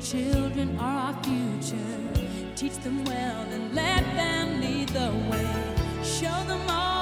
children are our future. Teach them well and let them lead the way. Show them all.